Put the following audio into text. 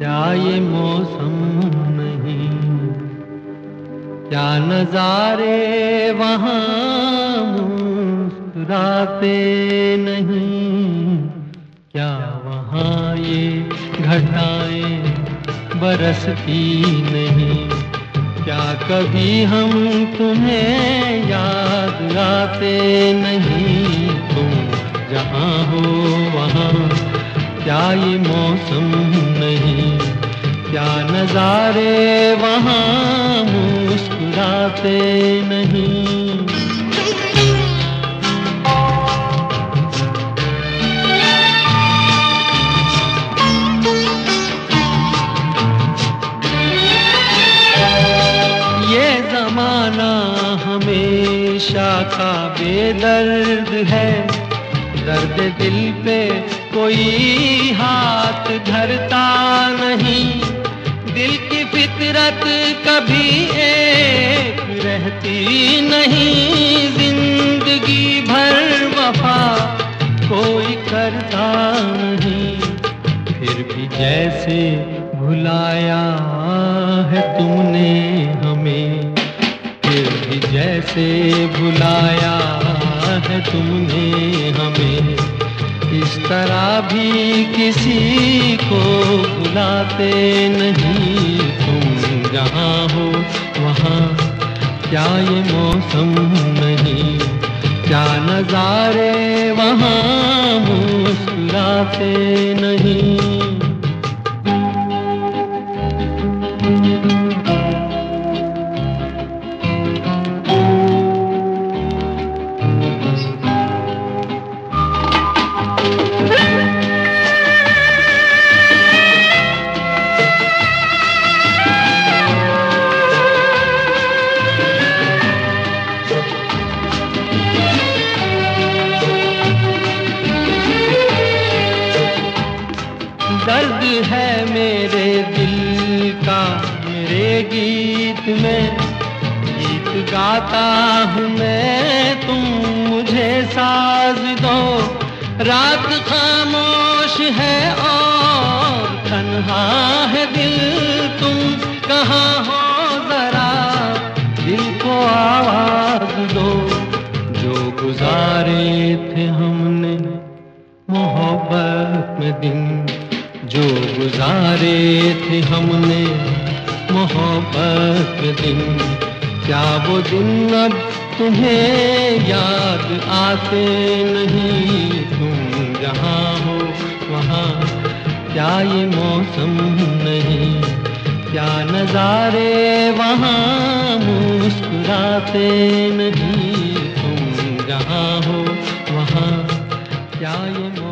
क्या ये मौसम नहीं। क्या नजारे वहाँ मुस्कुराते नहीं? क्या वहाँ ये घटाएँ बरसती नहीं? क्या कभी हम तुम्हें याद आते नहीं? तुम जहाँ हो क्या ये मौसम नहीं। क्या नजारे वहाँ मुस्कुराते नहीं। हमेशा का बेदर्द है। दर्द दिल पे कोई हाथ धरता नहीं। दिल की फितरत कभी एक रहती नहीं। ज़िंदगी भर वफा कोई करता नहीं। फिर भी जैसे भुलाया है तुमने। फिर भी जैसे भुलाया है तुमने हमें। इस तरह भी किसी को बुलाते नहीं तुम जहाँ हो वहाँ। क्या ये मौसम नहीं? क्या नजारे वहाँ मुस्कुराते नहीं? दर्द है मेरे दिल का। मेरे गीत में गीत गाता हूँ मैं। तुम मुझे साज दो। रात खामोश है और तन्हा है दिल। तुम कहाँ हो जरा दिल को आवाज़ दो। जो गुजारे थे हमने मोहब्बत में दिन जो गुजारे थे हमने मोहब्बत दिन। क्या वो दिन अब तुम्हें याद आते नहीं? तुम जहाँ हो, वहाँ। क्या ये मौसम नहीं? क्या नजारे वहाँ मुस्कुराते नहीं? तुम जहाँ हो, वहाँ। क्या ये